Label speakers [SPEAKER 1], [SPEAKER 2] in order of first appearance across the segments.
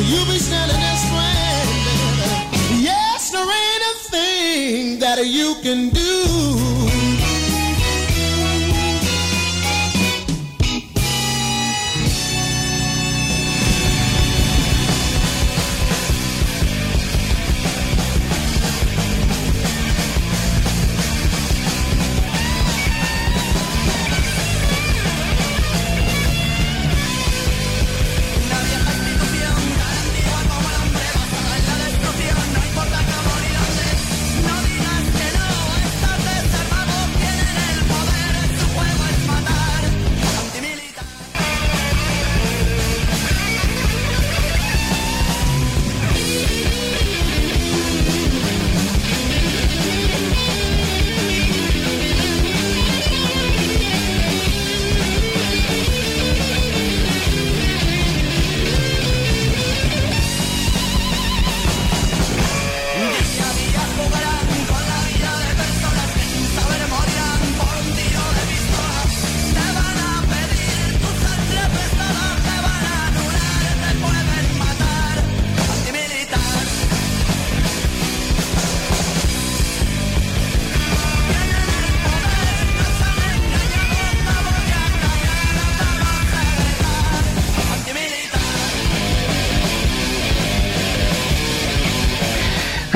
[SPEAKER 1] you'll be standing there stranded. Yes, there ain't a thing that you can do.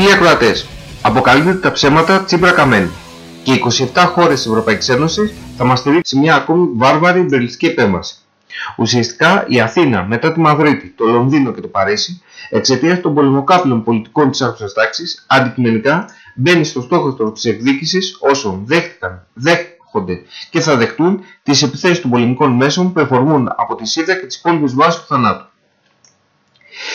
[SPEAKER 2] Φίλοι ακροατές, αποκαλύπτεται τα ψέματα Τσίπρα Καμένη και οι 27 χώρες της Ευρωπαϊκής Ένωσης θα μας στηρίξει μια ακόμη βάρβαρη μπερλιστική επέμβαση. Ουσιαστικά η Αθήνα μετά τη Μαδρίτη, το Λονδίνο και το Παρίσι, εξαιτίας των πολεμοκάπηλων πολιτικών της άρχουσας τάξης, αντικειμενικά μπαίνει στο στόχο της εκδίκησης όσων δέχτηκαν, δέχονται και θα δεχτούν τις επιθέσεις των πολεμικών μέσων που εφορμούν από τη ΣΥΔΑ και τις υπόλοιπες βάσεις του θανάτου.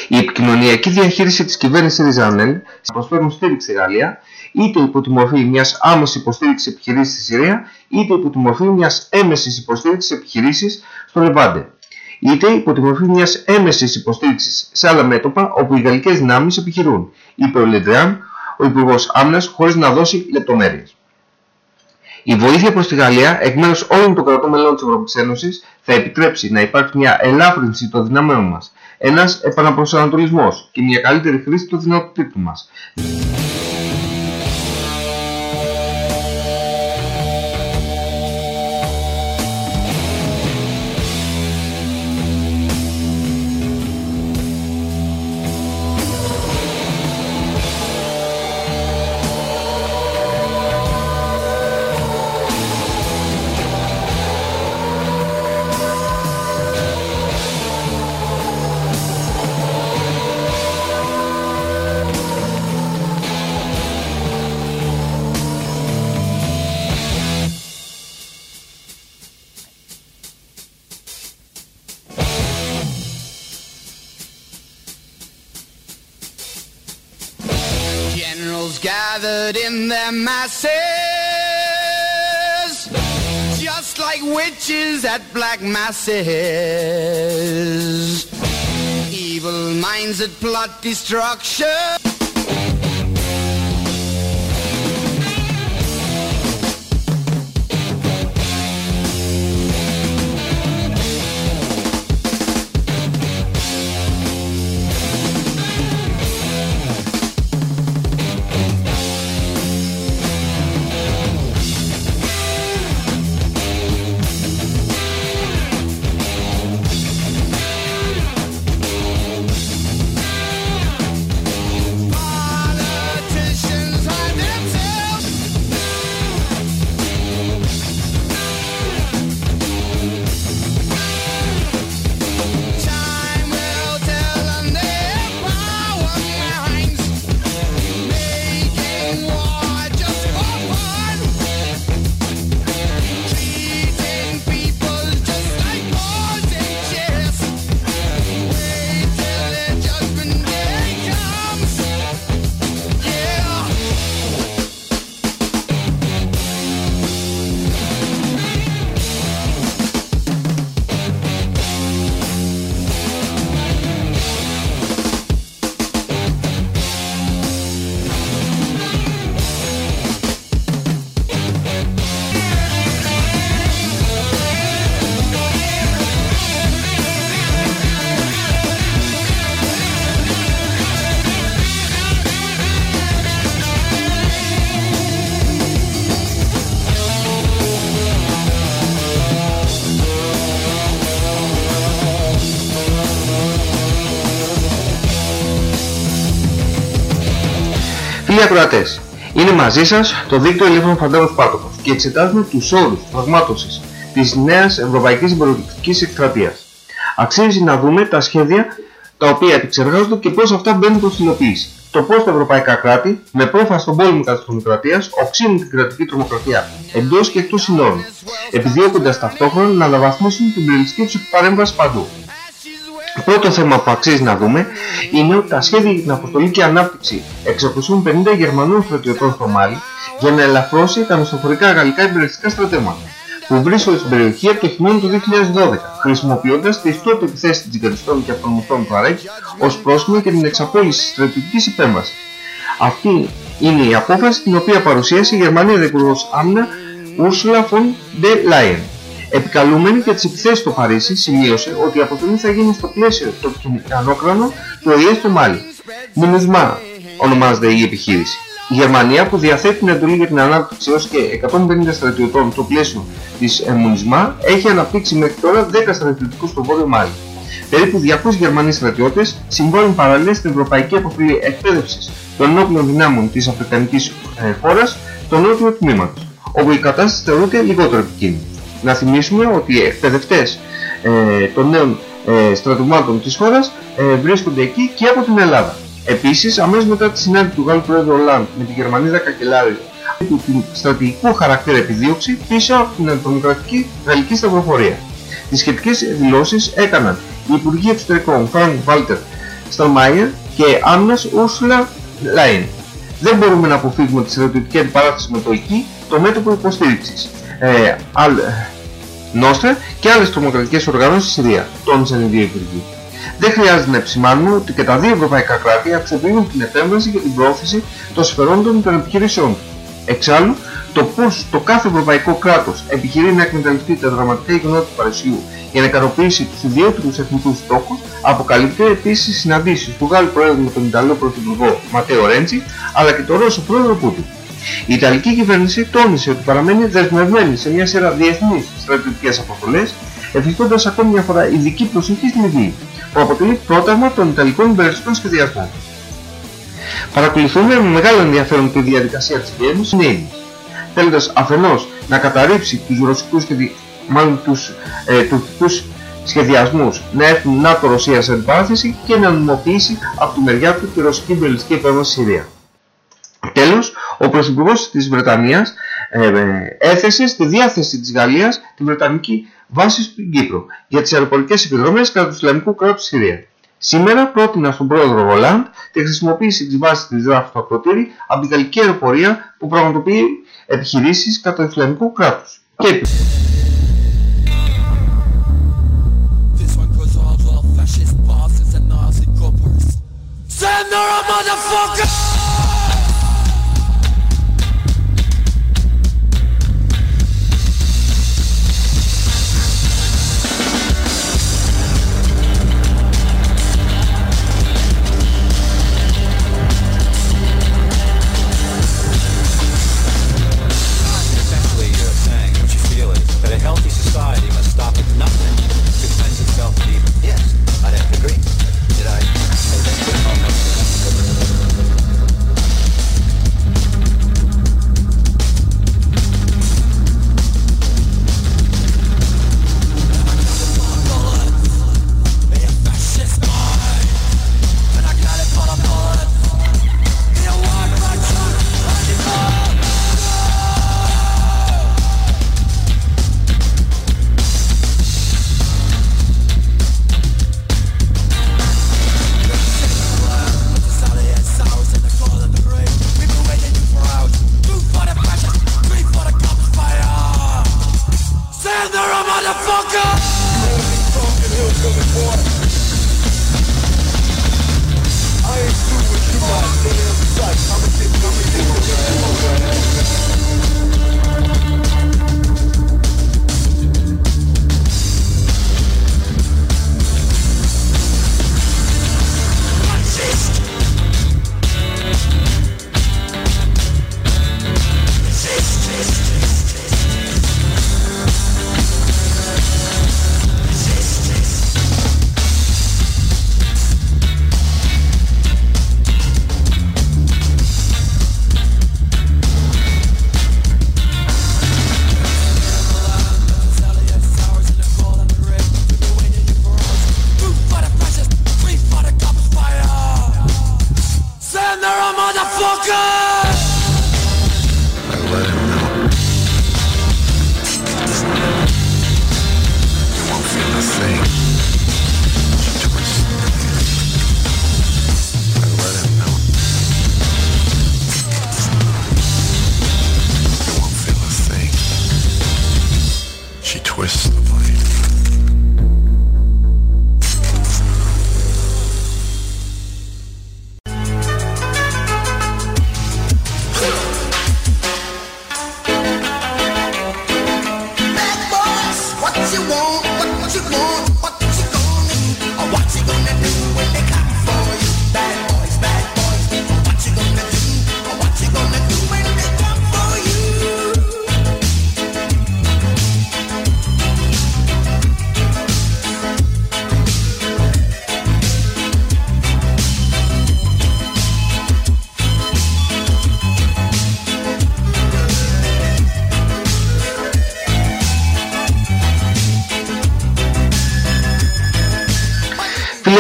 [SPEAKER 2] Η επικοινωνιακή διαχείριση της κυβέρνησης Ριζανέλ προσφέρουν στήριξη στη Γαλλία είτε υπό τη μορφή μιας άμεσης υποστήριξης επιχειρήσης στη Συρία είτε υπό τη μορφή μιας έμεσης υποστήριξης επιχειρήσης στο Λεβάντε είτε υπό τη μορφή μιας έμεσης υποστήριξης σε άλλα μέτωπα όπου οι γαλλικές δυνάμεις επιχειρούν, είπε ο Λεντρεάν, ο Υπουργός Άμυνας, χωρίς να δώσει λεπτομέρειες. Η βοήθεια προς τη Γαλλία εκ μέρους όλων των κρατών μελών της Ευρωπαϊκής Ένωσης θα επιτρέψει να υπάρξει μια ελάφρυνση των δυνάμεων μας ένας επαναπροσανατολισμός και μια καλύτερη χρήση των δυνατοτήτων μας.
[SPEAKER 3] Masses, just like witches at black masses. Evil minds that plot destruction.
[SPEAKER 2] Φίλοι ακροατές, είναι μαζί σας το δίκτυο Ελεύθερων Φαντάρων Πάτοκος και εξετάζουμε τους όρους πραγμάτωσης της νέας Ευρωπαϊκής Εμπορευτικής Εκστρατείας. Αξίζει να δούμε τα σχέδια τα οποία επεξεργάζονται και πώς αυτά μπαίνουν προς υλοποίηση. Το πώς τα ευρωπαϊκά κράτη, με πρόφαση στον πόλεμο κατά της τρομοκρατίας, οξύνουν την κρατική τρομοκρατία εντός και εκτός συνόρων, επιδιώκοντας ταυτόχρονα να αναβαθμίσουν την πληριστική τους παρέμβαση παντού. Πρώτο θέμα που αξίζει να δούμε είναι ότι τα σχέδια για την αποστολή και ανάπτυξη 650 Γερμανών στρατιωτών στο Μάλι για να ελαφρώσει τα μισθοφορικά γαλλικά υπηρεσιστικά στρατεύματα που βρίσκονται στην περιοχή από το χειμώνα του 2012, χρησιμοποιώντας τις τότε επιθέσεις των τζιγκαριστών και αυτονομιστών του ΑΡΕΚ ως πρόσχημα για την εξαπόλυση στρατιωτικής υπέμβασης. Αυτή είναι η απόφαση την οποία παρουσίασε η Γερμανία Υπουργός Άμυνα Ursula von der Leyen. Επικαλούμενη για τις επιθέσεις στο Παρίσι, σημείωσε ότι η αποστολή θα γίνει στο πλαίσιο το μηχανόκρανο του ΟΗΕ στο Μάλι. Μινουσμά ονομάζεται η επιχείρηση. Η Γερμανία που διαθέτει την εντολή για την ανάπτυξη έως και 150 στρατιωτών στο πλαίσιο της Μουνισμά έχει αναπτύξει μέχρι τώρα 10 στρατιωτικούς στο Βόρειο Μάλι. Περίπου 200 Γερμανοί στρατιώτες συμβάλλουν παραλληλά στην Ευρωπαϊκή Αποστολή Εκπαίδευσης των ενόπλων δυνάμων της Αφρικανικής ε, χώρας στο νότιο τμήματος, όπου η κατάσταση θεωρείται λιγότερο επικίνδυνη. Να θυμίσουμε ότι οι εκπαιδευτές ε, των νέων ε, στρατευμάτων της χώρας ε, βρίσκονται εκεί και από την Ελλάδα. Επίσης, αμέσως μετά τη συνάντηση του Γάλλου Πρόεδρου Ολάντ με τη Γερμανίδα Κακελάρη του την στρατηγικού χαρακτήρα επιδίωξη πίσω από την αντιδημοκρατική γαλλική σταυροφορία. Τις σχετικές δηλώσεις έκαναν οι Υπουργοί Εξωτερικών Φρανκ Βάλτερ Σταλμάιερ και Άμυνας Ούρσουλα Λάιν. Δεν μπορούμε να αποφύγουμε τη στρατιωτική αντιπαράθεση με το εκεί το μέτωπο υποστήριξης. Ε, Νόστρα και άλλες τρομοκρατικές οργανώσεις στη Συρία, τόνισαν οι δύο υπουργοί. Δεν χρειάζεται να επισημάνουμε ότι και τα δύο ευρωπαϊκά κράτη αξιοποιούν την επέμβαση για την πρόθεση των συμφερόντων των επιχειρήσεών τους. Εξάλλου, το πώς το κάθε ευρωπαϊκό κράτος επιχειρεί να εκμεταλλευτεί τα δραματικά γεγονότα του Παρισιού για να ικανοποιήσει τους ιδιαίτερους εθνικούς στόχους, αποκαλύπτει επίσης στις συναντήσεις του Γάλλου Πρόεδρου με τον Ιταλό Πρωθυπουργό Ματέο Ρέντσι, αλλά και τον Ρώσο Πρόεδρο Πούτιν. Η Ιταλική κυβέρνηση τόνισε ότι παραμένει δεσμευμένη σε μια σειρά διεθνείς στρατιωτικές αποστολές, ευχηθώντας ακόμη μια φορά ειδική προσοχή στην Λιβύη, που αποτελεί πρόταγμα των Ιταλικών υπηρεσικών σχεδιασμών. Παρακολουθούμε με μεγάλο ενδιαφέρον τη διαδικασία της Βιέννης είναι θέλοντας αφενός να καταρρύψει τους ρωσικούς και μάλλον τους ε, τουρκικούς σχεδιασμούς να έρθουν ΝΑΤΟ-Ρωσία σε αντιπαράθεση και να νομοποιήσει από τη μεριά του τη ρωσική υπηρεσική επέμβαση στη Συρία. Τέλος, ο Πρωθυπουργός της Βρετανίας ε, ε, έθεσε στη διάθεση της Γαλλίας την Βρετανική βάση στην Κύπρο για τις αεροπορικές επιδρομές κατά του Ισλαμικού κράτους στη Συρία. Σήμερα πρότεινα στον πρόεδρο Ρολάντ τη χρησιμοποίηση της βάσης της Ράφα του Ακροτήρη από τη γαλλική αεροπορία που πραγματοποιεί επιχειρήσεις κατά του Ισλαμικού κράτους.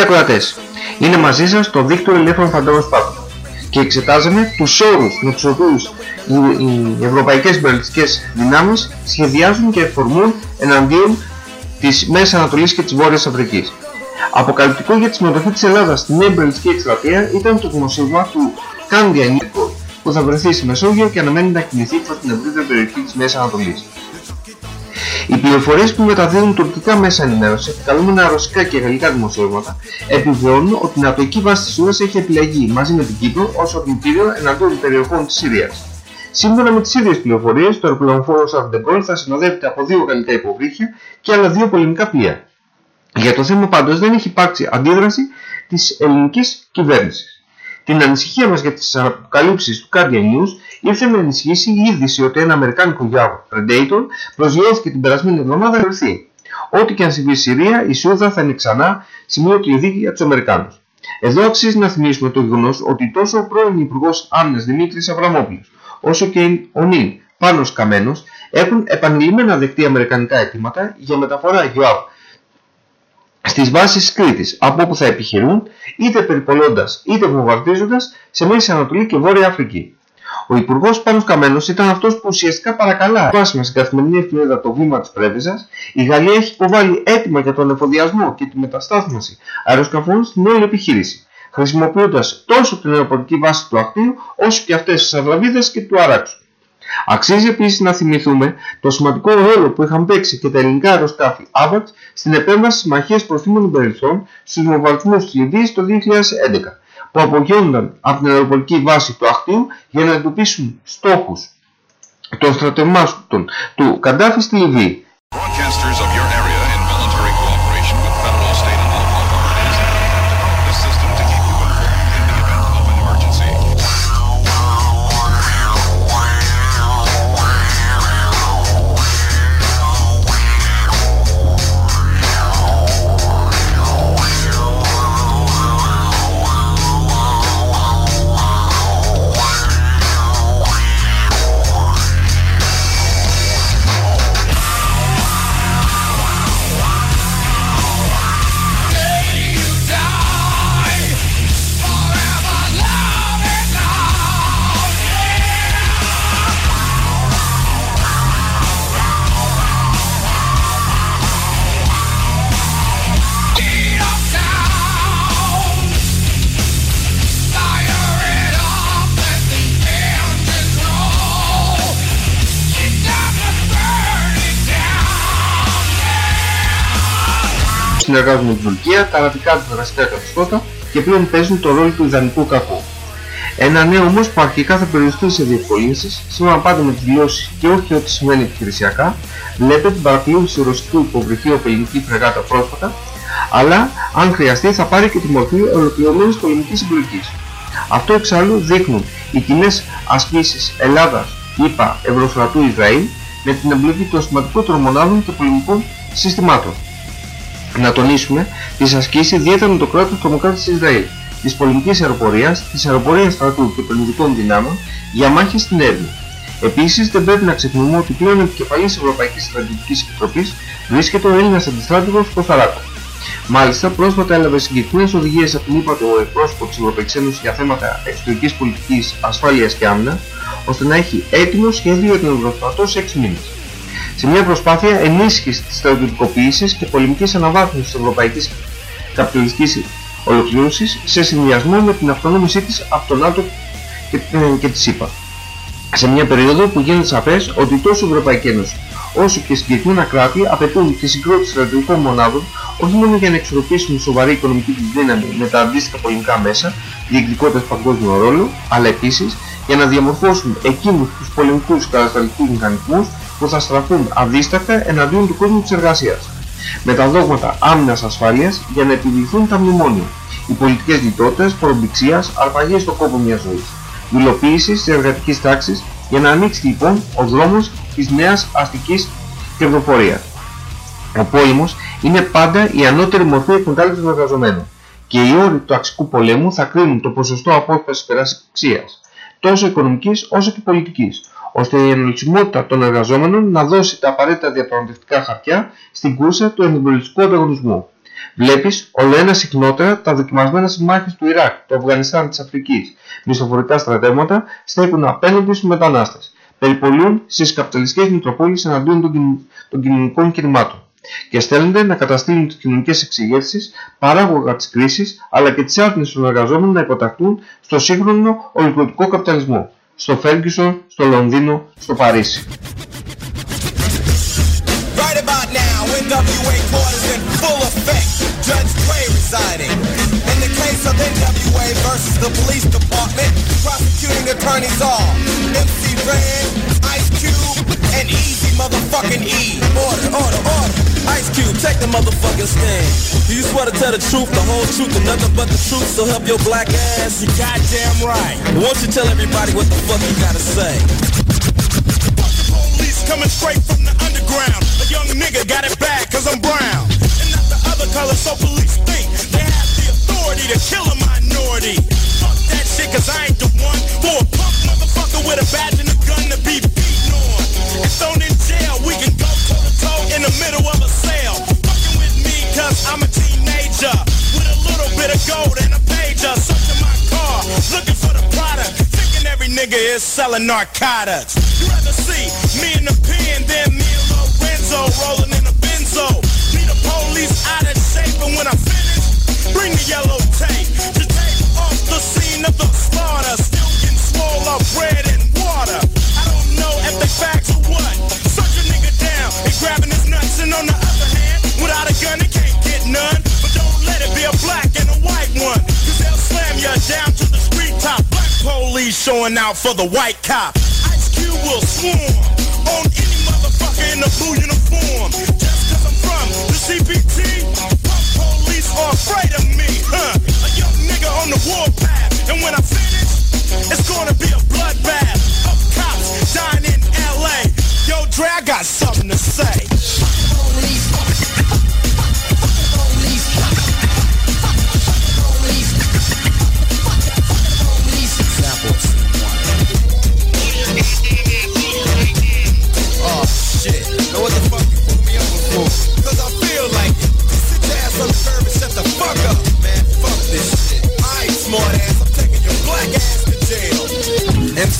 [SPEAKER 2] Ακροατές. Είναι μαζί σας το δίκτυο ελεύθερων φαντάρων σπάτων και εξετάζουμε τους όρους με τους οποίους οι ευρωπαϊκές μπερλιστικές δυνάμεις σχεδιάζουν και εφορμούν εναντίον της Μέσης Ανατολής και της Βόρειας Αφρικής. Αποκαλυπτικό για τη συμμετοχή της Ελλάδας στην νέα μπερλιστική εκστρατεία ήταν το δημοσίευμα του Κάνδια Νίκο που θα βρεθεί στη Μεσόγειο και αναμένει να κινηθεί προς την ευρύτερη περιοχή της Μέσης Ανατολής. Οι πληροφορίες που μεταδίδουν τουρκικά μέσα ενημέρωση, επικαλούμενα ρωσικά και γαλλικά δημοσιεύματα, επιβεβαιώνουν ότι η νατοική βάση της Σούρας έχει επιλεγεί μαζί με την Κύπρο ως ορμητήριο εναντίον των περιοχών της Συρίας. Σύμφωνα με τις ίδιες πληροφορίες, το αεροπλανοφόρο Σαρντεγκόλ θα συνοδεύεται από δύο γαλλικά υποβρύχια και άλλα δύο πολεμικά πλοία. Για το θέμα πάντως δεν έχει υπάρξει αντίδραση της ελληνικής κυβέρνησης. Την ανησυχία μας για τις αποκαλύψεις του Guardian News ήρθε να ενισχύσει η είδηση ότι ένα αμερικάνικο γιάβο Predator προσγειώθηκε την περασμένη εβδομάδα να Ό,τι και αν συμβεί στη Συρία, η Σούδα θα είναι ξανά σημείο κλειδί για τους Αμερικάνους. Εδώ αξίζει να θυμίσουμε το γεγονός ότι τόσο ο πρώην Υπουργός Άμυνας Δημήτρης Αβραμόπουλος, όσο και ο νυν Πάνος Καμένος έχουν επανειλημμένα δεχτεί αμερικανικά αιτήματα για μεταφορά ΓΙΟΑΒ στις βάσεις Κρήτης, από όπου θα επιχειρούν είτε περιπολώντας είτε βομβαρδίζοντας σε Μέση Ανατολή και Βόρεια Αφρική. Ο Υπουργός Πάνος Καμένος ήταν αυτός που ουσιαστικά παρακαλά βάσιμα στην καθημερινή εφημερίδα το βήμα της Πρέβεζας, η Γαλλία έχει υποβάλει έτοιμα για τον εφοδιασμό και τη μεταστάθμιση αεροσκαφών στην όλη επιχείρηση, χρησιμοποιώντας τόσο την αεροπορική βάση του Ακτίου όσο και αυτές τις Αυλαβίδες και του Αράξου. Αξίζει επίσης να θυμηθούμε το σημαντικό ρόλο που είχαν παίξει και τα ελληνικά αεροσκάφη AVAX στην επέμβαση συμμαχίας προθήμων υπερελθών στους βομβαρδισμούς της Λιβύης το 2011 που απογειώνονταν από την αεροπορική βάση του Αχτίου για να εντοπίσουν στόχους των στρατευμάτων του Καντάφη στη Λιβύη. Συνεργάζονται με την Τουρκία, τα αραβικά τους δραστικά καθεστώτα και πλέον παίζουν το ρόλο του ιδανικού κακού. Ένα νέο όμως που αρχικά θα περιοριστεί σε διευκολύνσεις, σύμφωνα πάντα με τις δηλώσεις και όχι ό,τι σημαίνει επιχειρησιακά, βλέπετε την παρακολούθηση ρωσικού υποβρυχίου από ελληνική φρεγάτα πρόσφατα, αλλά αν χρειαστεί θα πάρει και τη μορφή ολοκληρωμένης πολεμικής συμπλοκής. Αυτό εξάλλου δείχνουν οι κοινές ασκήσεις Ελλάδας, ΙΠΑ, Ευρωστρατού Ισραήλ με την εμπλοκή των σημαντικότερων μονάδων και πολεμικών συστημάτων να τονίσουμε τις ασκήσεις ιδιαίτερα με το κράτος τρομοκράτης της Ισραήλ, της πολεμικής αεροπορίας, της αεροπορίας στρατού και των ειδικών δυνάμων για μάχες στην έρημο. Επίσης δεν πρέπει να ξεχνούμε ότι πλέον επικεφαλής Ευρωπαϊκής Στρατιωτικής Επιτροπής βρίσκεται ο Έλληνας αντιστράτηγος Κοσταράκο. Μάλιστα, πρόσφατα έλαβε συγκεκριμένες οδηγίες από την ΥΠΑ το εκπρόσωπο της Ευρωπαϊκής Ένωσης για θέματα εξωτερικής πολιτικής, ασφάλειας και άμυνας, ώστε να έχει έτοιμο σχέδιο για τον Ευρωστρατό σε 6 μήνες. Σε μια προσπάθεια ενίσχυσης της στρατιωτικοποίησης και πολεμικής αναβάθμισης της ευρωπαϊκής καπιταλιστικής ολοκλήρωσης σε συνδυασμό με την αυτονόμησή της από τον ΝΑΤΟ και, και τη ΣΥΠΑ. Σε μια περίοδο που γίνεται σαφές ότι τόσο η Ευρωπαϊκή Ένωση όσο και συγκεκριμένα κράτη απαιτούν τη συγκρότηση στρατιωτικών μονάδων όχι μόνο για να εξορροπήσουν σοβαρή οικονομική τους δύναμη με τα αντίστοιχα πολιτικά μέσα, διεκδικώντας παγκόσμιο ρόλο, αλλά επίσης για να διαμορφώσουν εκείνους τους πολεμικούς κατασταλτικούς μηχανισμούς που θα στραφούν αδίστακτα εναντίον του κόσμου της εργασίας. Με τα δόγματα άμυνας ασφάλειας για να επιβληθούν τα μνημόνια, οι πολιτικές λιτότητες, προμπηξίας, αρπαγές στο κόπο μιας ζωής, υλοποίηση της εργατικής τάξης για να ανοίξει λοιπόν ο δρόμος της νέας αστικής κερδοφορίας. Ο πόλεμος είναι πάντα η ανώτερη μορφή εκμετάλλευσης των εργαζομένων και οι όροι του αξικού πολέμου θα κρίνουν το ποσοστό απόσπασης περασίας τόσο οικονομικής όσο και πολιτικής, ώστε η ενολισμότητα των εργαζόμενων να δώσει τα απαραίτητα διαπραγματευτικά χαρτιά στην κούρσα του εμπολιστικού ανταγωνισμού. Βλέπεις όλο ένα συχνότερα τα δοκιμασμένα συμμάχες του Ιράκ, του Αφγανιστάν, της Αφρικής, μισθοφορικά στρατεύματα στέκουν απέναντι στους μετανάστες. Περιπολούν στις καπιταλιστικές μητροπόλεις εναντίον των κοινωνικών κινημάτων και στέλνονται να καταστήλουν τις κοινωνικές εξηγήσεις, παράγωγα της κρίσης, αλλά και της άρνησης των εργαζόμενων να υποταχθούν στο σύγχρονο ολοκληρωτικό καπιταλισμό, στο Φέργκισον, στο Λονδίνο, στο Παρίσι.
[SPEAKER 4] Right Cube, and Easy motherfucking E. Order, order, order. Ice Cube, take the motherfucking stand. Do you swear to tell the truth, the whole truth, and nothing but the truth, so help your black ass? You goddamn right. Won't you tell everybody what the fuck you gotta say?
[SPEAKER 5] Police coming straight from the underground. A young nigga got it bad cause I'm brown. And not the other color, so police think they have the authority to kill a minority. Fuck that shit cause I ain't the one for a punk motherfucker with a badge and a gun to be. And thrown in jail, we can go toe to toe in the middle of a cell. Fucking with me cause I'm a teenager. With a little bit of gold and a pager. Searching my car, looking for the product. Thinking every nigga is selling narcotics. You rather see me in the pen than me and Lorenzo rolling in a benzo. Need the police out of shape, and when I finish, bring the yellow tape to take off the scene of the slaughter. Still getting swole up bread and water. I don't know if they facts grabbing his nuts, and on the other hand, without a gun, he can't get none. But don't let it be a black and a white one, cause they'll slam you down to the street top. Black police showing out for the white cop. Ice Cube will swarm on any motherfucker in a blue uniform. Just cause I'm from the CPT, police are afraid of me, huh? A young nigga on the warpath, and when I finish, it's gonna be a bloodbath of cops dying in LA. Yo, Dre, I got something to say.
[SPEAKER 4] Oh shit. What the fuck you put me up for? Cause I feel like it. Sit your ass on the curb and shut the fuck up,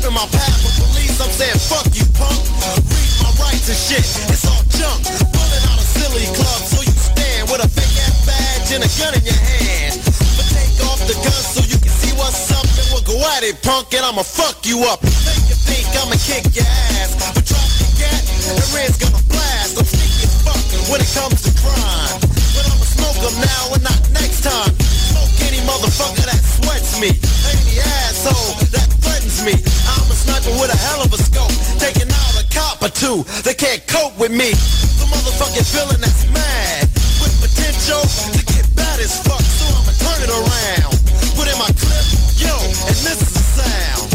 [SPEAKER 4] step in my path. But police, I'm saying fuck you punk. Read my rights and shit, it's all junk. Pulling out a silly club so you stand with a fake ass badge and a gun in your hand. But take off the gun so you can see what's up and we'll go at it punk and I'ma fuck you up. Make you think I'ma kick your ass. But drop your gat and Red's gonna blast. I'm sneaky as fuck when it comes to crime. But I'ma smoke 'em now and not next time. Smoke any motherfucker that sweats me. Any asshole sniper with a hell of a scope. Taking out a cop or two. They can't cope with me. The motherfucking villain that's mad. With potential to get bad as fuck. So I'ma turn it around. Put in my clip, yo, and this is the sound.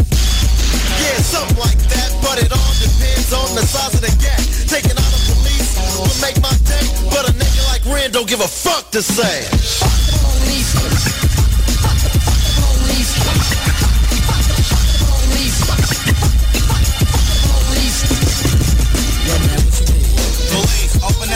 [SPEAKER 4] Yeah, something like that, but it all depends on the size of the gap. Taking out the police will make my day, but a nigga like Ren don't give a fuck to say.
[SPEAKER 5] Police, open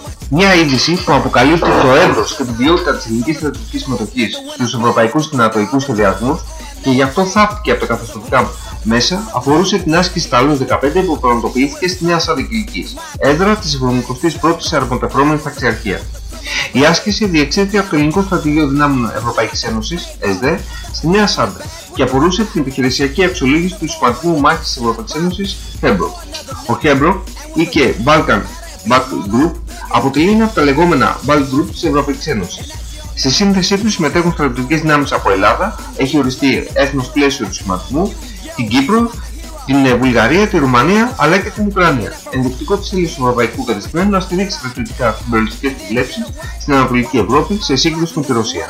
[SPEAKER 2] μια είδηση που αποκαλύπτει το έδρος και την ποιότητα της ελληνικής στρατιωτικής συμμετοχής στους ευρωπαϊκούς και νατοικούς σχεδιασμούς και γι' αυτό θαύτηκε από τα καθεστωτικά μέσα αφορούσε την άσκηση Ταλούς 15 που πραγματοποιήθηκε στη Νέα Σαντικυλικής, έδρα της 71ης αεροπορτεφρώμενης ταξιαρχίας. Η άσκηση διεξήχθη από το Ελληνικό Στρατηγείο Δυνάμεων Ευρωπαϊκής Ένωσης, ΕΣΔΕ, στη Νέα Σάντα και αφορούσε την επιχειρησιακή αξιολόγηση του Ισπανικού Μάχης της Ευρωπαϊκής Ένωσης, Χέμπροκ. Ο Χέμπροκ ή και Balkan Battle Group αποτελεί ένα από τα λεγόμενα Battle Group της Ευρωπαϊκής Ένωσης. Στη σύνθεσή τους συμμετέχουν στρατιωτικές δυνάμεις από Ελλάδα, έχει οριστεί έθνος πλαίσιο του σχηματισμού, την Κύπρο, την ε, Βουλγαρία, τη Ρουμανία αλλά και την Ουκρανία. Ενδεικτικό της ύλης του ευρωπαϊκού κατεστημένου να στηρίξει στρατιωτικά συμπεριληπτικές προβλέψεις στην Ανατολική Ευρώπη σε σύγκρουση με τη Ρωσία.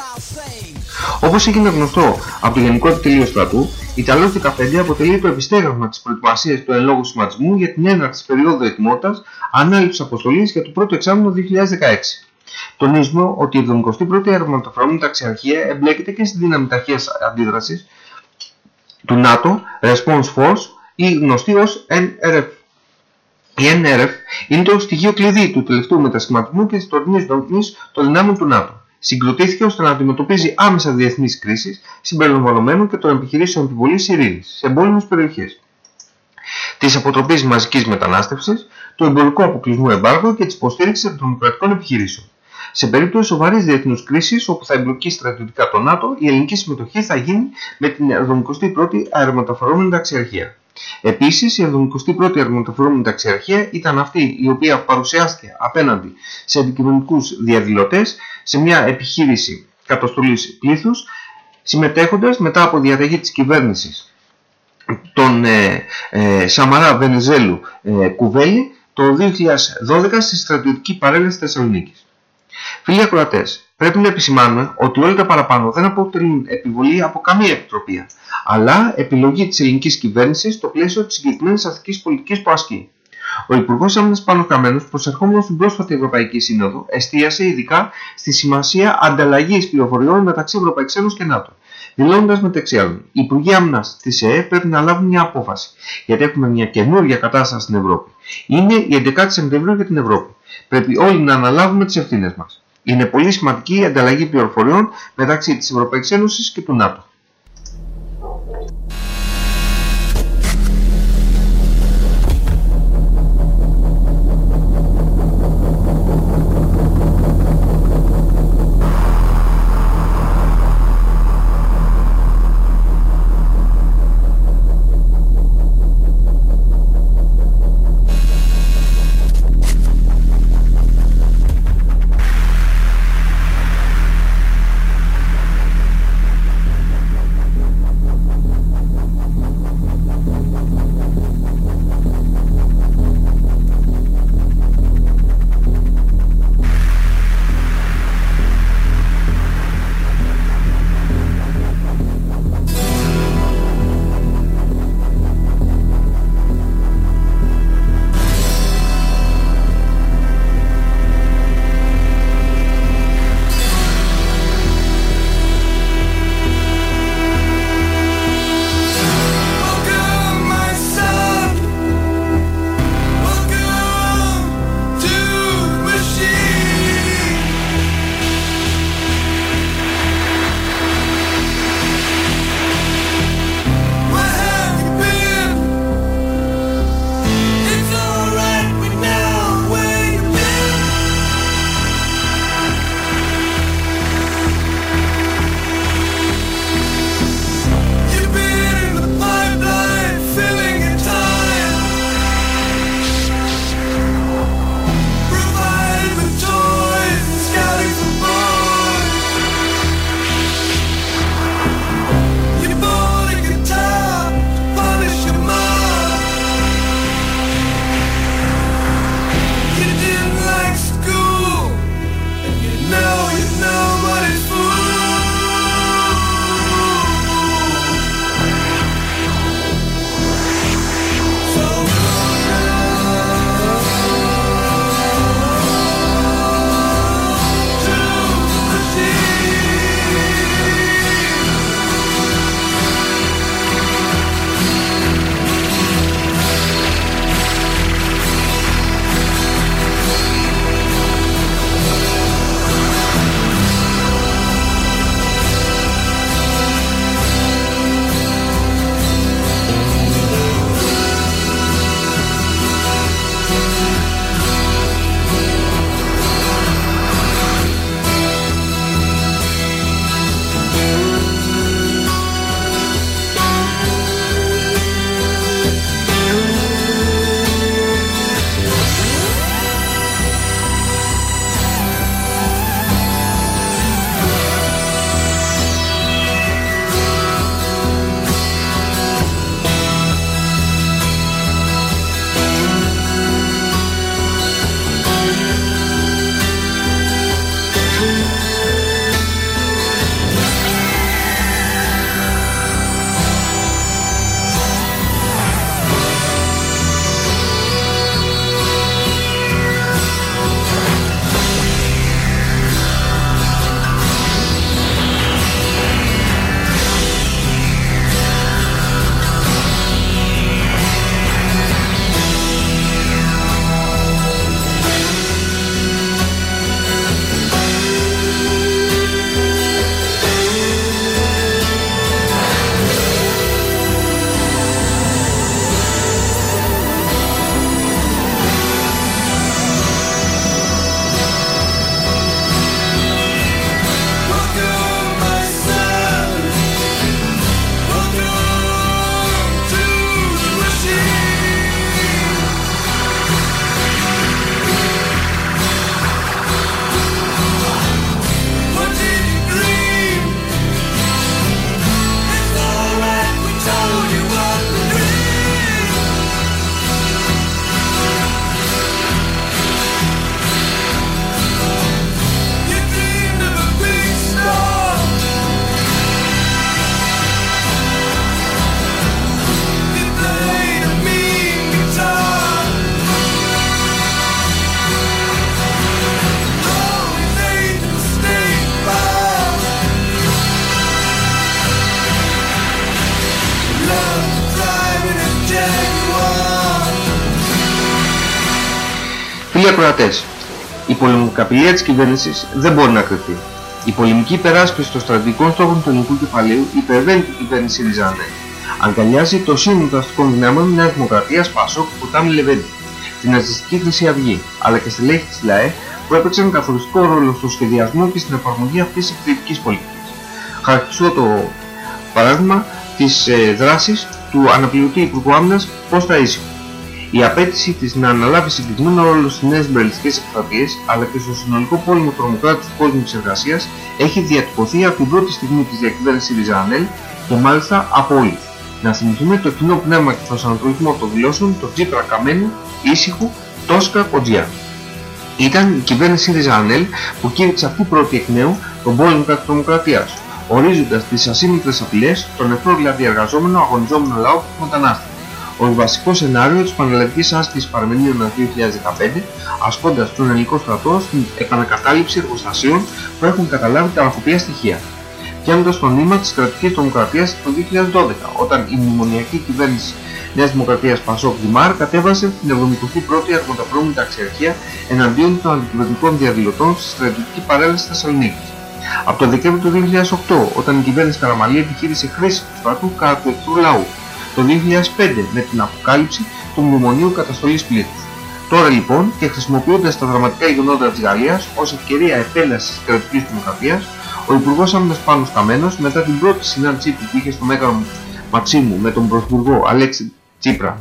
[SPEAKER 2] Όπως έγινε γνωστό από το Γενικό Επιτελείο Στρατού, η Ταλός 15 αποτελεί το επιστέγασμα της προετοιμασίας του εν λόγω σχηματισμού για την έναρξη περίοδου ετοιμότητας ανάληψης αποστολής για το πρώτο εξάμεινο 2016. Τονίζουμε ότι η 71η αερομεταφρόμενη ταξιαρχία εμπλέκεται και στη δύναμη ταχείας αντίδρασης του ΝΑΤΟ Response Force ή γνωστή ως NRF. Η NRF είναι το στοιχείο κλειδί του τελευταίου μετασχηματισμού και της τωρινής δομής των δυνάμεων του ΝΑΤΟ. Συγκροτήθηκε ώστε να αντιμετωπίζει άμεσα διεθνείς κρίσεις συμπεριλαμβανομένων και των επιχειρήσεων επιβολής ειρήνης σε εμπόλεμες περιοχές. Της αποτροπής μαζικής μετανάστευσης, του εμπορικού αποκλεισμού εμπάργου και της υποστήριξης των δημοκρατικών επιχειρήσεων. Σε περίπτωση σοβαρής διεθνούς κρίσης, όπου θα εμπλοκεί στρατιωτικά το ΝΑΤΟ, η ελληνική συμμετοχή θα γίνει με την 71η αερομεταφορόμενη ταξιαρχία. Επίσης, η 71η αερομεταφορόμενη ταξιαρχία ήταν αυτή η οποία παρουσιάστηκε απέναντι σε αντικειμενικούς διαδηλωτές σε μια επιχείρηση καταστολής πλήθους, συμμετέχοντας μετά από διαταγή της κυβέρνησης των ε, ε, Σαμαρά Βενιζέλου ε, Κουβέλη το 2012 στη στρατιωτική παρέλαση Θεσσαλονίκης. Φίλοι ακροατές, πρέπει να επισημάνουμε ότι όλα τα παραπάνω δεν αποτελούν επιβολή από καμία επιτροπή, αλλά επιλογή της ελληνικής κυβέρνησης στο πλαίσιο της συγκεκριμένης αστικής πολιτικής που ασκεί. Ο Υπουργός Άμυνας Πάνο Καμένο, προσερχόμενος στην πρόσφατη Ευρωπαϊκή Σύνοδο, εστίασε ειδικά στη σημασία ανταλλαγής πληροφοριών μεταξύ Ευρωπαϊκής Ένωσης και ΝΑΤΟ. Δηλώνοντα μεταξύ άλλων, οι Υπουργοί Άμυνας της ΕΕ πρέπει να λάβουν μια απόφαση, γιατί έχουμε μια καινούργια κατάσταση στην Ευρώπη. Είναι η 11η Σεπτεμβρίου για την Ευρώπη. Πρέπει όλοι να αναλάβουμε τις ευθύνες μας. Είναι πολύ σημαντική η ανταλλαγή πληροφοριών μεταξύ της Ευρωπαϊκής Ένωσης και του ΝΑΤΟ. Ακροατές, η πολεμοκαπηλεία της κυβέρνησης δεν μπορεί να κρυφτεί. Η πολεμική υπεράσπιση των στρατηγικών στόχων του ελληνικού κεφαλαίου υπερβαίνει την κυβέρνηση Ριζάνε. Αγκαλιάζει το σύνολο των αστικών δυνάμεων Νέας Δημοκρατίας, Πασόκ, Ποτάμι Λεβέντη, την ναζιστική Χρυσή Αυγή, αλλά και στελέχη της ΛΑΕ που έπαιξαν καθοριστικό ρόλο στο σχεδιασμό και στην εφαρμογή αυτής της επιθετικής πολιτικής. Χαρακτηριστώ το παράδειγμα της ε, δράσης του αναπληρωτή Υπουργού Άμυνας Κώστα Ίσου. Η απέτηση της να αναλάβει συγκεκριμένο ρόλο στις νέες μπελιστικές εκστρατείες αλλά και στο συνολικό πόλεμο τρομοκράτη του κόσμου της εργασίας έχει διατυπωθεί από την πρώτη στιγμή της διακυβέρνησης Ριζανέλ και μάλιστα από όλους. Να θυμηθούμε το κοινό πνεύμα και τον προσανατολισμό των δηλώσεων των Τζίπρα Καμένου, Ήσυχου, Τόσκα, Κοντζιά. Ήταν η κυβέρνηση Ριζανέλ που κήρυξε αυτή πρώτη εκ νέου τον πόλεμο κατά της τρομοκρατίας, ορίζοντας τις ασύμμετρες απειλές, τον νεκρό δηλαδή εργαζόμενο αγωνιζόμενο λαό και του μετανάστε. Ως βασικός σενάριο της πανελλαδικής άσκησης Παρμενίων 2015, ασκώντας τον ελληνικό στρατό στην επανακατάληψη εργοστασίων που έχουν καταλάβει τα ανθρωπία στοιχεία. Πιάνοντας το νήμα της κρατικής τρομοκρατίας το 2012, όταν η μνημονιακή κυβέρνηση Νέας Δημοκρατίας Πασόκ Δημάρ κατέβασε την 71η Αρμοταπρόμητη Ταξιαρχία εναντίον των αντικυβερνητικών διαδηλωτών στη στρατιωτική παρέλαση της Θεσσαλονίκης. Από το Δεκέμβριο του 2008, όταν η κυβέρνηση Καραμαλή επιχείρησε χρήση του στρατού κατά του εχθρού λαού. Το 2005, με την αποκάλυψη του μνημονίου καταστολής πλήθους. Τώρα λοιπόν, και χρησιμοποιώντας τα δραματικά γεγονότα της Γαλλίας ως ευκαιρία επέλασης της κρατικής δημοκρατίας, ο Υπουργός Άμυνας Πάνος Καμένος, μετά την πρώτη συνάντησή του που είχε στο Μέγαρο Μαξίμου με τον Πρωθυπουργό Αλέξη Τσίπρα,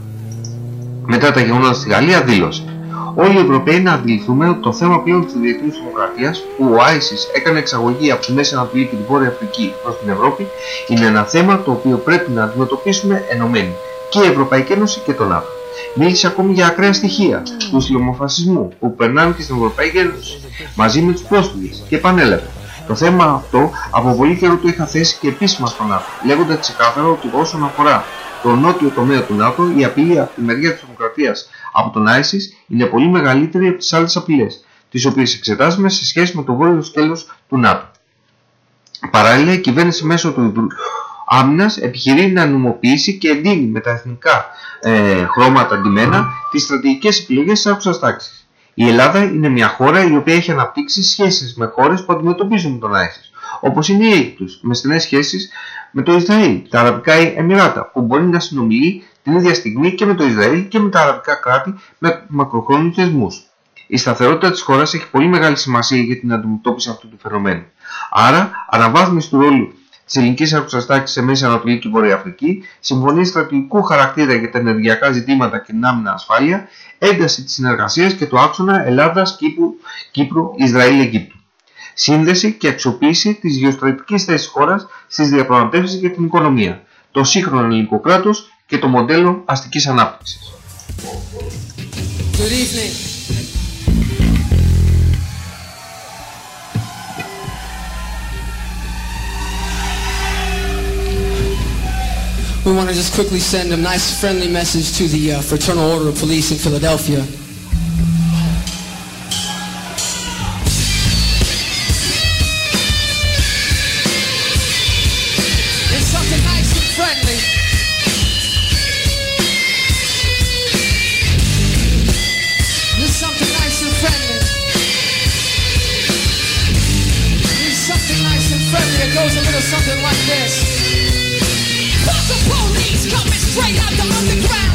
[SPEAKER 2] μετά τα γεγονότα στη Γαλλία, δήλωσε Όλοι οι Ευρωπαίοι να αντιληφθούμε ότι το θέμα πλέον της διεθνούς δημοκρατίας που ο Άισις έκανε εξαγωγή από τη Μέση Ανατολή και την Βόρεια Αφρική προς την Ευρώπη είναι ένα θέμα το οποίο πρέπει να αντιμετωπίσουμε ενωμένοι και η Ευρωπαϊκή Ένωση και το ΝΑΤΟ. Μίλησε ακόμη για ακραία στοιχεία του Ισλαμοφασισμού που περνάνε και στην Ευρωπαϊκή Ένωση μαζί με τους πρόσφυγες και επανέλαβε. Το θέμα αυτό από πολύ καιρό το είχα θέσει και επίσημα στον ΝΑΤΟ, λέγοντας ξεκάθαρα ότι όσον αφορά το νότιο τομέα του ΝΑΤΟ, η απειλή από τη μεριά της δημοκρατίας από τον ISIS είναι πολύ μεγαλύτερη από τις άλλες απειλές, τις οποίες εξετάζουμε σε σχέση με το βόρειο σκέλος του ΝΑΤΟ. Παράλληλα, η κυβέρνηση μέσω του Άμυνας επιχειρεί να νομοποιήσει και εντείνει με τα εθνικά ε, χρώματα αντιμένα τις στρατηγικές επιλογές της άκουσας τάξης. Η Ελλάδα είναι μια χώρα η οποία έχει αναπτύξει σχέσεις με χώρες που αντιμετωπίζουν τον ISIS, όπως είναι η Αίγυπτος, με στενές σχέσεις με το Ισραήλ, τα Αραβικά Εμμυράτα, που μπορεί να συνομιλεί την ίδια στιγμή και με το Ισραήλ και με τα αραβικά κράτη με μακροχρόνιους θεσμούς. Η σταθερότητα της χώρας έχει πολύ μεγάλη σημασία για την αντιμετώπιση αυτού του φαινομένου. Άρα, αναβάθμιση του ρόλου της ελληνικής άκουσας σε Μέση Ανατολή και Βόρεια Αφρική, συμφωνία στρατηγικού χαρακτήρα για τα ενεργειακά ζητήματα και την άμυνα ασφάλεια, ένταση της συνεργασίας και του άξονα Ελλάδας, Κύπρου, Κύπρου Ισραήλ, Αιγύπτου. Σύνδεση και αξιοποίηση της γεωστρατικής θέσης χώρας στις διαπραγματεύσεις για την οικονομία. Το σύγχρονο ελληνικό κράτος και το μοντέλο αστικής ανάπτυξης.
[SPEAKER 6] Good evening. We want to just quickly send a nice friendly message to the uh, Fraternal Order of Police in Philadelphia. Coming straight out the underground.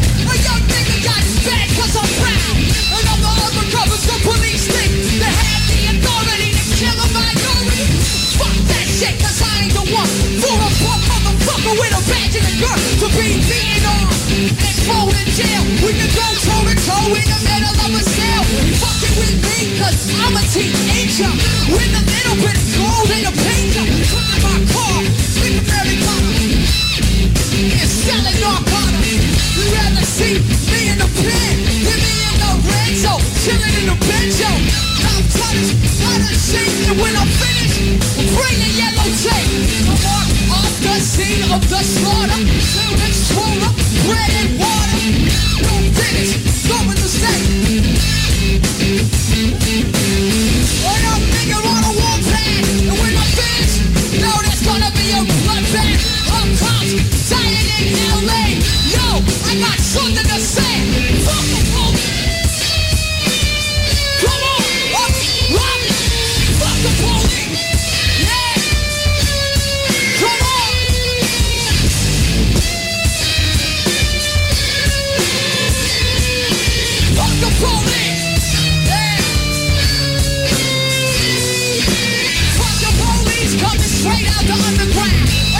[SPEAKER 6] straight out the
[SPEAKER 2] underground.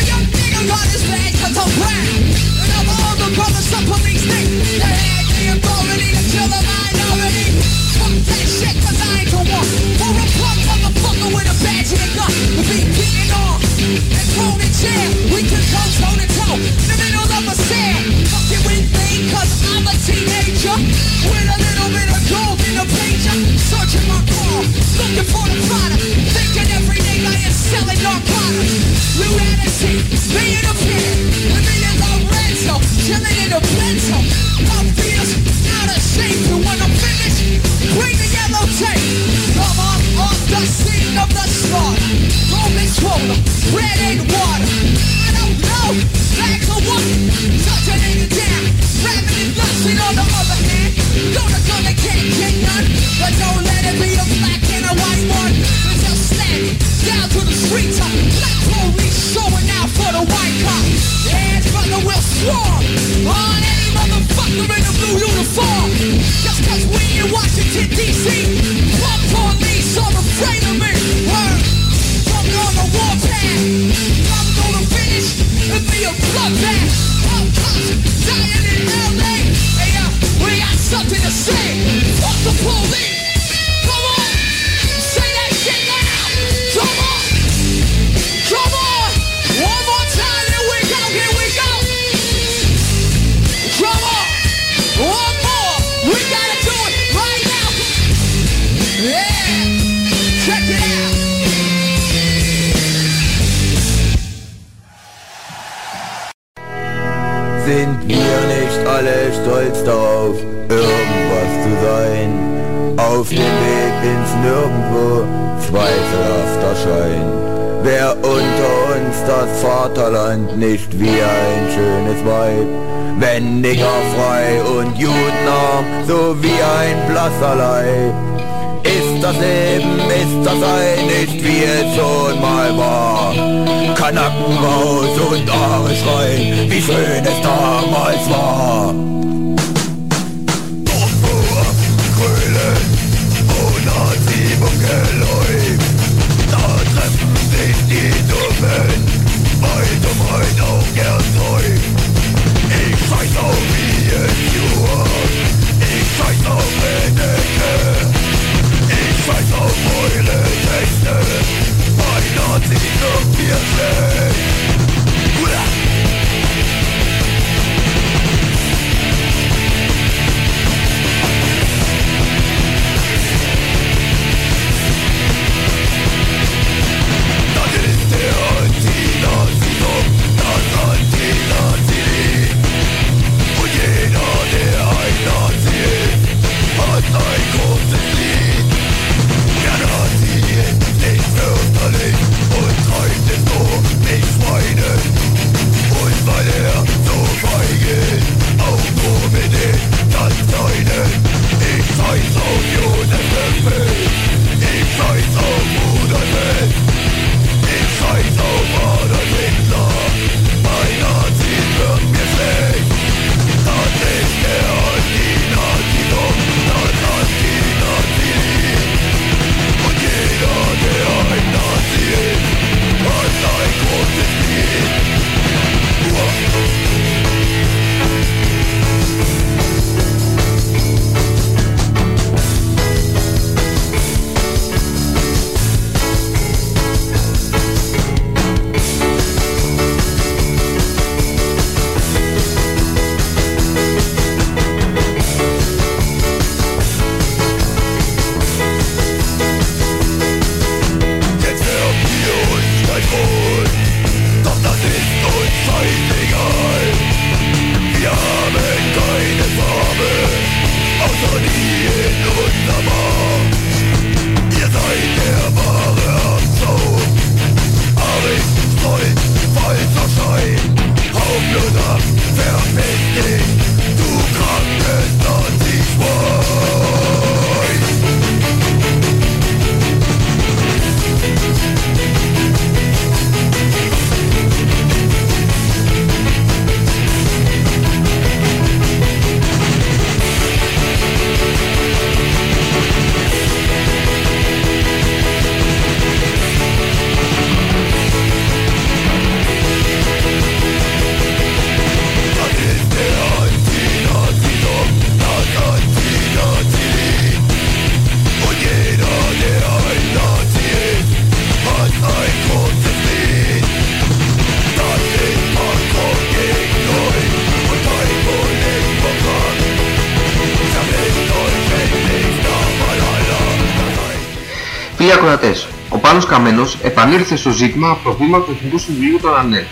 [SPEAKER 2] Πάνος Καμένος επανήλθε στο ζήτημα από το βήμα του Εθνικού Συμβουλίου των ΑΝΕΛ.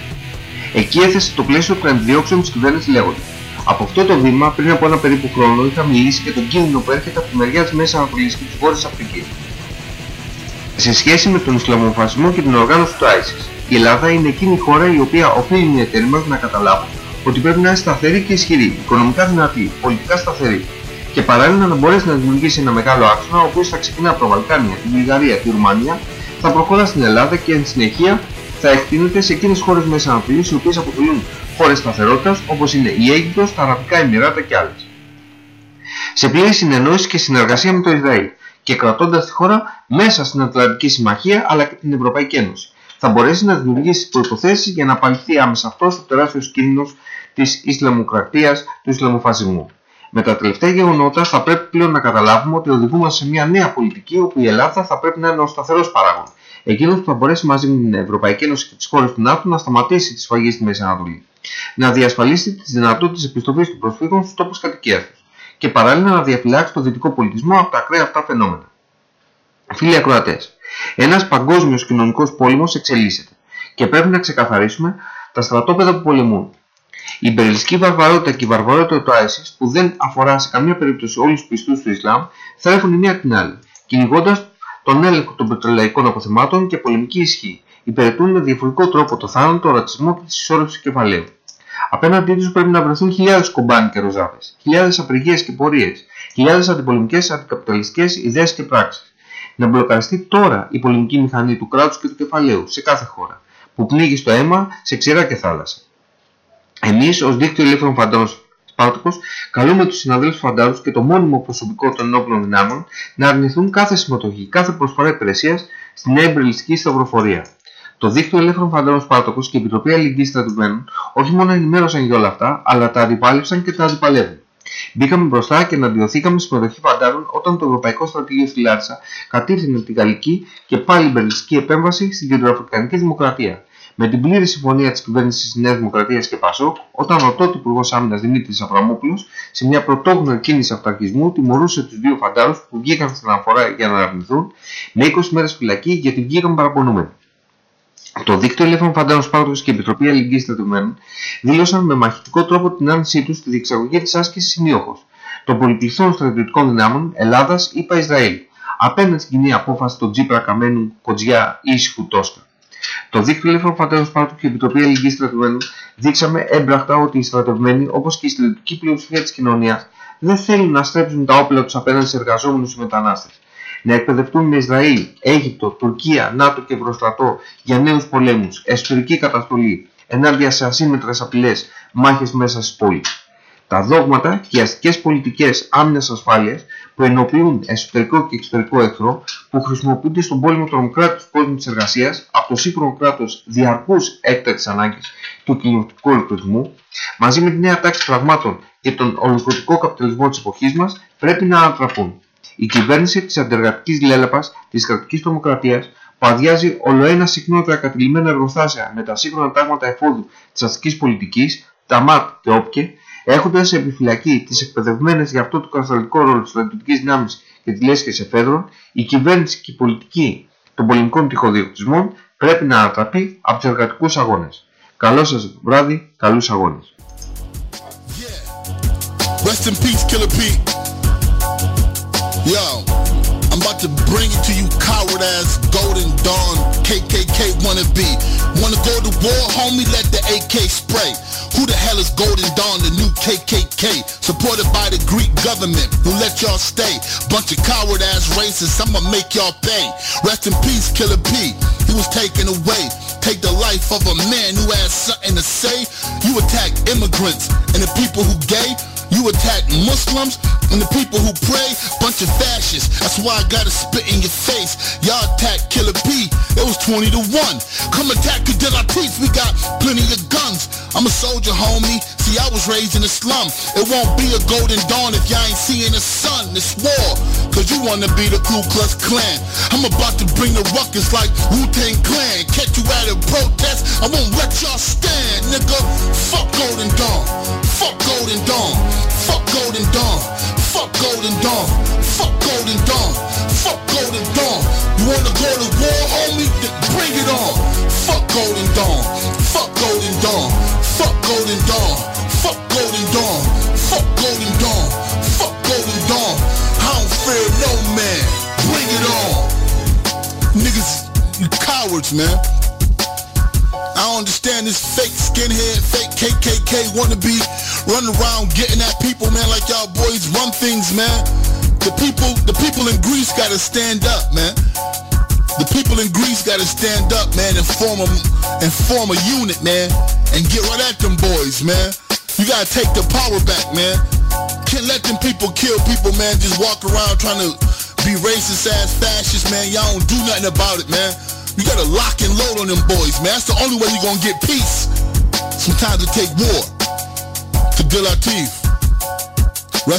[SPEAKER 2] Εκεί έθεσε το πλαίσιο των επιδιώξεων της κυβέρνησης λέγοντας από αυτό το βήμα, πριν από ένα περίπου χρόνο, είχα μιλήσει για τον κίνδυνο που έρχεται από τη μεριά της Μέσης Ανατολής και της Βόρειας Αφρικής. Σε σχέση με τον Ισλαμοφασισμό και την οργάνωση του ISIS, η Ελλάδα είναι εκείνη η χώρα η οποία οφείλει οι εταίροι μας να καταλάβουν ότι πρέπει να είναι σταθερή και ισχυρή, οικονομικά δυνατή, πολιτικά σταθερή και παράλληλα να μπορέσει να δημιουργήσει ένα μεγάλο άξονα ο οποίος θα ξεκινά από τα Βαλκάνια, τη Βουλγαρία, τη Ρουμανία, θα προχωρά στην Ελλάδα και εν συνεχεία θα εκτείνεται σε εκείνες τις χώρες Μέσης Ανατολής οι οποίες αποτελούν χώρες σταθερότητας όπως είναι η Αίγυπτος, τα Αραβικά Εμμυράτα και άλλες. Σε πλήρη συνεννόηση και συνεργασία με το Ισραήλ και κρατώντας τη χώρα μέσα στην Ατλαντική Συμμαχία αλλά και την Ευρωπαϊκή Ένωση. Θα μπορέσει να δημιουργήσει προϋποθέσεις για να απαλληφθεί άμεσα αυτός ο τεράστιος κίνδυνος της Ισλαμοκρατίας, του Ισλαμοφασισμού. Με τα τελευταία γεγονότα θα πρέπει πλέον να καταλάβουμε ότι οδηγούμαστε σε μια νέα πολιτική όπου η Ελλάδα θα πρέπει να είναι ο σταθερός παράγων. Εκείνος που θα μπορέσει μαζί με την Ευρωπαϊκή Ένωση και τις χώρες του ΝΑΤΟ να σταματήσει τις σφαγές στη Μέση Ανατολή. Να διασφαλίσει τις δυνατότητες επιστροφής των προσφύγων στους τόπους κατοικίας τους και παράλληλα να διαφυλάξει το δυτικό πολιτισμό από τα ακραία αυτά φαινόμενα. Φίλοι ακροατές, ένας παγκόσμιος κοινωνικός πόλεμος εξελίσσεται και πρέπει να ξεκαθαρίσουμε τα στρατόπεδα που πολεμούν. Η υπερελιστική βαρβαρότητα και η βαρβαρότητα του ISIS που δεν αφορά σε καμία περίπτωση όλους τους πιστούς του Ισλάμ θα έρθουν η μία την άλλη, κυνηγώντας τον έλεγχο των πετρελαϊκών αποθεμάτων και πολεμική ισχύ. Υπηρετούν με διαφορετικό τρόπο το θάνατο, τον ρατσισμό και τη συσσόρευση του κεφαλαίου. Απέναντί τους πρέπει να βρεθούν χιλιάδες κομπάνοι και ροζάβες, χιλιάδες απεργίες και πορείες, χιλιάδες αντιπολεμικές, αντικαπιταλιστικές ιδέες και πράξεις. Να μπλοκαριστεί τώρα η πολεμική μηχανή του κράτους και του κεφαλαίου σε κάθε χώρα, που πνίγει στο αίμα σε ξηρά και θάλασσα. Εμείς, ως δίκτυο ελεύθερων φαντών Σπάρτοκος, καλούμε τους συναδέλφους φαντάρους και το μόνιμο προσωπικό των ενόπλων δυνάμεων να αρνηθούν κάθε συμμετοχή, κάθε προσφορά υπηρεσίας στην νέα εμπρελιστική σταυροφορία. Το δίκτυο ελεύθερων φαντάρων Σπάρτοκος και η Επιτροπή Αλληλεγγύης Στρατουμένων όχι μόνο ενημέρωσαν για όλα αυτά, αλλά τα αντιπάλεψαν και τα αντιπαλεύουν. Μπήκαμε μπροστά και εναντιωθήκαμε στη συμμετοχή φαντάρων όταν το Ευρωπαϊκό Στρατηγείο στη Λάρισα κατήρθινε την γαλλική και πάλι μπερλιστική επέμβαση στην κεντροαφρικανική δημοκρατία με την πλήρη συμφωνία της κυβέρνησης της Νέας Δημοκρατίας και ΠΑΣΟΚ, όταν ο τότε Υπουργός Άμυνας Δημήτρης Αβραμόπουλος, σε μια πρωτόγνωρη κίνηση αυταρχισμού, τιμωρούσε τους δύο φαντάρους που βγήκαν στην αναφορά για να αρνηθούν με 20 μέρες φυλακή γιατί βγήκαν παραπονούμενοι. Το δίκτυο ελεύθερων φαντάρων Σπάρτος και η Επιτροπή Αλληλεγγύης Στρατευμένων δήλωσαν με μαχητικό τρόπο την άρνησή τους στη διεξαγωγή της άσκησης σημείωχος των πολυπληθών στρατιωτικών δυνάμων Ελλάδας ή Ισραήλ, απέναντι στην κοινή απόφαση των Τζίπρα Καμένου Κοτζιά ή Τόσκα. Το δίκτυο Ελεύθερων Φαντάρων Σπάρτου και η Επιτροπή Αλληλεγγύη Στρατευμένων δείξαμε έμπρακτα ότι οι στρατευμένοι, όπως και η συλλογική πλειοψηφία της κοινωνίας, δεν θέλουν να στρέψουν τα όπλα τους απέναντι σε εργαζόμενους ή μετανάστες. Να εκπαιδευτούν με Ισραήλ, Αίγυπτο, Τουρκία, ΝΑΤΟ και Ευρωστρατό για νέους πολέμους, εσωτερική καταστολή, ενάντια σε ασύμμετρε απειλές, μάχες μέσα στις πόλεις. Τα δόγματα και οι αστικές πολιτικές άμυνας ασφάλειας που ενοποιούν εσωτερικό και εξωτερικό εχθρό που χρησιμοποιούνται στον πόλεμο τρομοκράτη του κόσμου της εργασίας από το σύγχρονο κράτος διαρκούς έκτακτης ανάγκης του κοινωνικού ολοκληρωτισμού μαζί με τη νέα τάξη πραγμάτων και τον ολοκληρωτικό καπιταλισμό της εποχής μας πρέπει να ανατραπούν. Η κυβέρνηση της αντεργατικής λέλαπας της κρατικής τρομοκρατίας που αδειάζει ολοένα συχνότερα κατηλημένα εργοστάσια με τα σύγχρονα τάγματα εφόδου της αστικής πολιτικής, τα ΜΑΤ και ΟΠΚΕ, έχοντας σε επιφυλακή τις εκπαιδευμένες για αυτό το κατασταλτικό ρόλο της στρατιωτικής δυνάμεις και της λέσχες εφέδρων, η κυβέρνηση και η πολιτική των πολεμικών τυχοδιοκτισμών πρέπει να ανατραπεί από τους εργατικούς αγώνες. Καλό σας βράδυ, καλούς αγώνες.
[SPEAKER 7] Rest in peace, Killer Pete. Yo, I'm about to bring it to you coward ass Golden Dawn KKK wannabe. Wanna go to war, homie? Let the AK spray. Who the hell is Golden Dawn, the new KKK? Supported by the Greek government who let y'all stay. Bunch of coward ass racists, I'ma make y'all pay. Rest in peace, Killer P. He was taken away. Take the life of a man who has something to say. You attack immigrants and the people who gay. You attack Muslims and the people who pray, bunch of fascists. That's why I gotta spit in your face. Y'all attack Killer P, it was 20 to 1. Come attack Cadilla Teeth, we got plenty of guns. I'm a soldier, homie. See, I was raised in the slum. It won't be a golden dawn if y'all ain't seeing the sun. It's war. Cause you wanna be the Ku Klux Klan. I'm about to bring the ruckus like Wu-Tang Clan. Catch you at a protest. I won't let y'all stand, nigga. Fuck Golden Dawn. Fuck Golden Dawn. Fuck Golden Dawn. Fuck Golden Dawn. Fuck Golden Dawn. Fuck Golden Dawn. You wanna go to war, homie? Then bring it on. Fuck Golden Dawn. Fuck Golden Dawn. Fuck Golden Dawn. Fuck Golden Dawn. Fuck Golden Dawn. Fuck Golden Dawn. I don't fear no man. Bring it on. Niggas, you cowards, man. I don't understand this fake skinhead, fake KKK wannabe running around getting at people, man, like y'all boys run things, man. The people, the people in Greece gotta stand up, man. The people in Greece gotta stand up, man, and form a, and form a unit, man, and get right at them boys, man. You gotta take the power back, man. Can't let them people kill people, man. Just walk around trying to be racist ass fascists, man. Y'all don't do nothing about it, man. You gotta lock and load on them boys, man. That's the only way you're gonna get peace. Sometimes it take war. To De our Teeth.